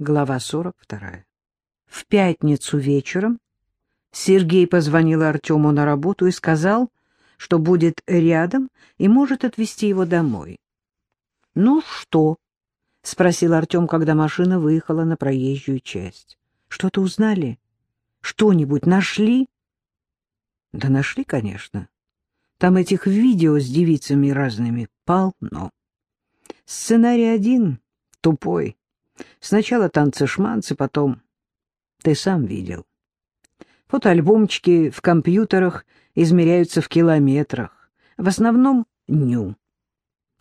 Глава 42. В пятницу вечером Сергей позвонил Артему на работу и сказал, что будет рядом и может отвезти его домой. — Ну что? — спросил Артем, когда машина выехала на проезжую часть. — Что-то узнали? Что-нибудь нашли? — Да нашли, конечно. Там этих видео с девицами разными полно. Сценарий один — тупой. Сначала танцы-шманцы, потом... Ты сам видел. Фотоальбомчики в компьютерах измеряются в километрах. В основном ню.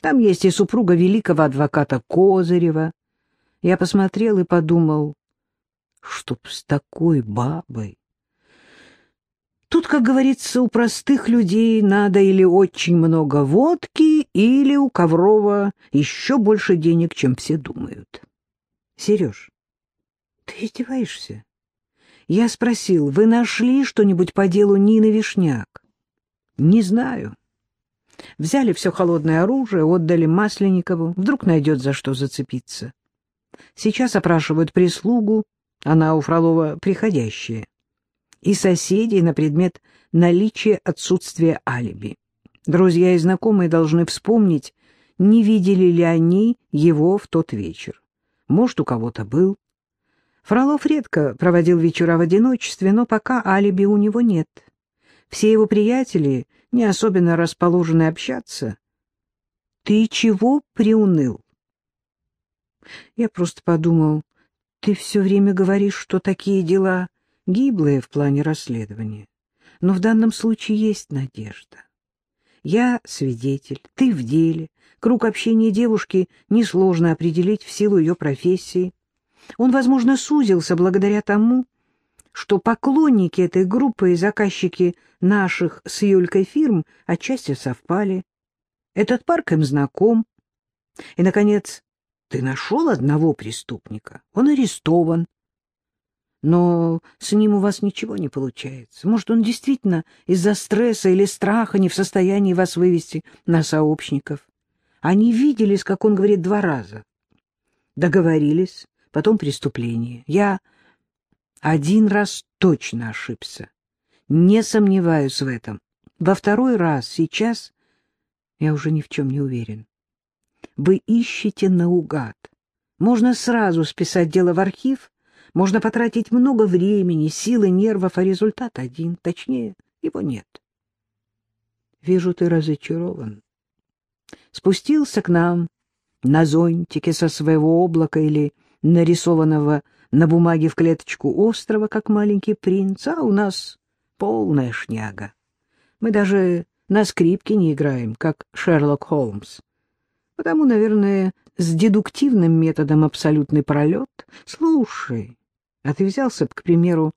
Там есть и супруга великого адвоката Козырева. Я посмотрел и подумал, чтоб с такой бабой... Тут, как говорится, у простых людей надо или очень много водки, или у Коврова еще больше денег, чем все думают. Сереж, ты издеваешься? Я спросил, вы нашли что-нибудь по делу Нины Вишняк? Не знаю. Взяли все холодное оружие, отдали Масленникову. Вдруг найдет за что зацепиться. Сейчас опрашивают прислугу, она у Фролова приходящая, и соседей на предмет наличия отсутствия алиби. Друзья и знакомые должны вспомнить, не видели ли они его в тот вечер. Может, у кого-то был. Фролов редко проводил вечера в одиночестве, но пока алиби у него нет. Все его приятели не особенно расположены общаться. Ты чего приуныл? Я просто подумал, ты все время говоришь, что такие дела гиблые в плане расследования. Но в данном случае есть надежда. Я свидетель, ты в деле. Круг общения девушки несложно определить в силу ее профессии. Он, возможно, сузился благодаря тому, что поклонники этой группы и заказчики наших с Юлькой фирм отчасти совпали. Этот парк им знаком. И, наконец, ты нашел одного преступника. Он арестован. Но с ним у вас ничего не получается. Может, он действительно из-за стресса или страха не в состоянии вас вывести на сообщников. Они виделись, как он говорит, два раза. Договорились, потом преступление. Я один раз точно ошибся. Не сомневаюсь в этом. Во второй раз, сейчас, я уже ни в чем не уверен. Вы ищете наугад. Можно сразу списать дело в архив, можно потратить много времени, силы, нервов, а результат один. Точнее, его нет. Вижу, ты разочарован. Спустился к нам на зонтике со своего облака или нарисованного на бумаге в клеточку острова, как маленький принц, а у нас полная шняга. Мы даже на скрипке не играем, как Шерлок Холмс. Потому, наверное, с дедуктивным методом абсолютный пролет. Слушай, а ты взялся бы, к примеру,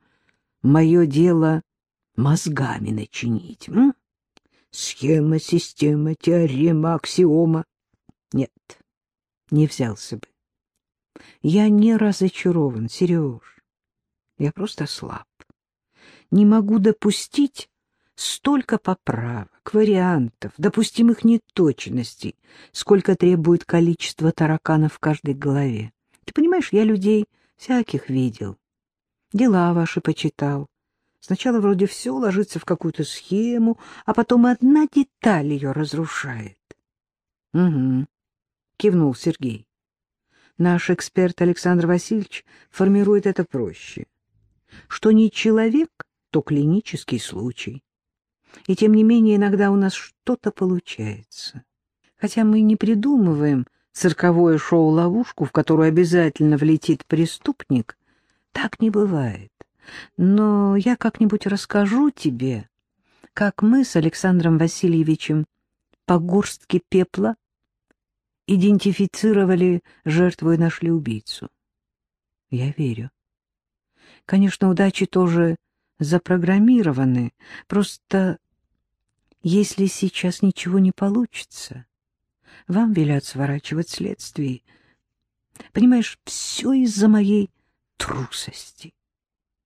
мое дело мозгами начинить, м? Схема, система, теорема, аксиома. Нет, не взялся бы. Я не разочарован, Сереж. Я просто слаб. Не могу допустить столько поправок, вариантов, допустимых неточностей, сколько требует количество тараканов в каждой голове. Ты понимаешь, я людей всяких видел. Дела ваши почитал. Сначала вроде все ложится в какую-то схему, а потом одна деталь ее разрушает. — Угу, — кивнул Сергей. Наш эксперт Александр Васильевич формирует это проще. Что не человек, то клинический случай. И тем не менее иногда у нас что-то получается. Хотя мы не придумываем цирковое шоу-ловушку, в которую обязательно влетит преступник, так не бывает. Но я как-нибудь расскажу тебе, как мы с Александром Васильевичем по горстке пепла идентифицировали жертву и нашли убийцу. Я верю. Конечно, удачи тоже запрограммированы, просто если сейчас ничего не получится, вам велят сворачивать следствие. Понимаешь, все из-за моей трусости.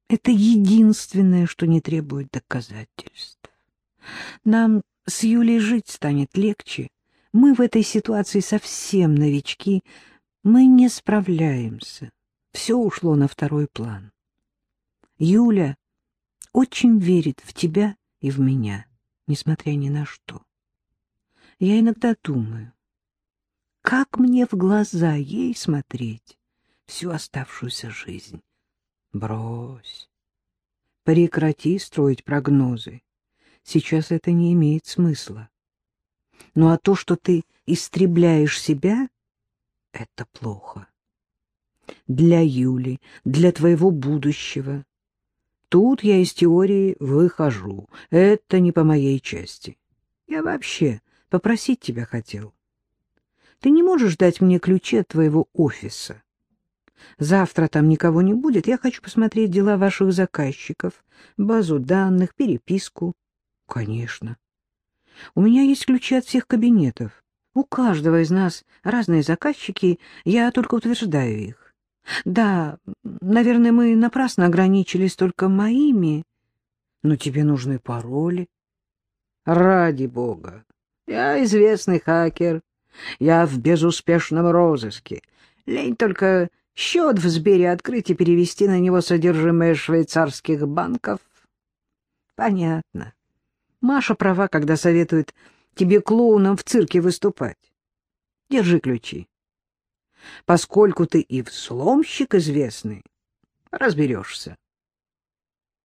Это единственное, что не требует доказательств. Нам с Юлей жить станет легче. Мы в этой ситуации совсем новички. Мы не справляемся. все ушло на второй план. Юля очень верит в тебя и в меня, несмотря ни на что. Я иногда думаю, как мне в глаза ей смотреть всю оставшуюся жизнь? Брось. Прекрати строить прогнозы. Сейчас это не имеет смысла. Ну а то, что ты истребляешь себя, это плохо. Для Юли, для твоего будущего. Тут я из теории выхожу. Это не по моей части. Я вообще попросить тебя хотел. Ты не можешь дать мне ключи от твоего офиса. Завтра там никого не будет. Я хочу посмотреть дела ваших заказчиков, базу данных, переписку. Конечно. У меня есть ключи от всех кабинетов. У каждого из нас разные заказчики, я только утверждаю их. Да, наверное, мы напрасно ограничились только моими, но тебе нужны пароли. Ради бога, я известный хакер, я в безуспешном розыске. Лень только счет в Сбере открыть и перевести на него содержимое швейцарских банков. Понятно. Маша права, когда советует тебе клоуном в цирке выступать. Держи ключи. Поскольку ты и взломщик известный, разберешься.